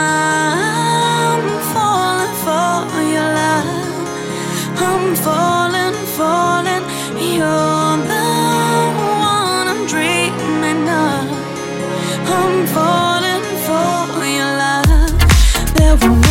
I'm falling for your love. I'm falling, falling. You're the one I'm dreaming of. I'm falling for your love. There will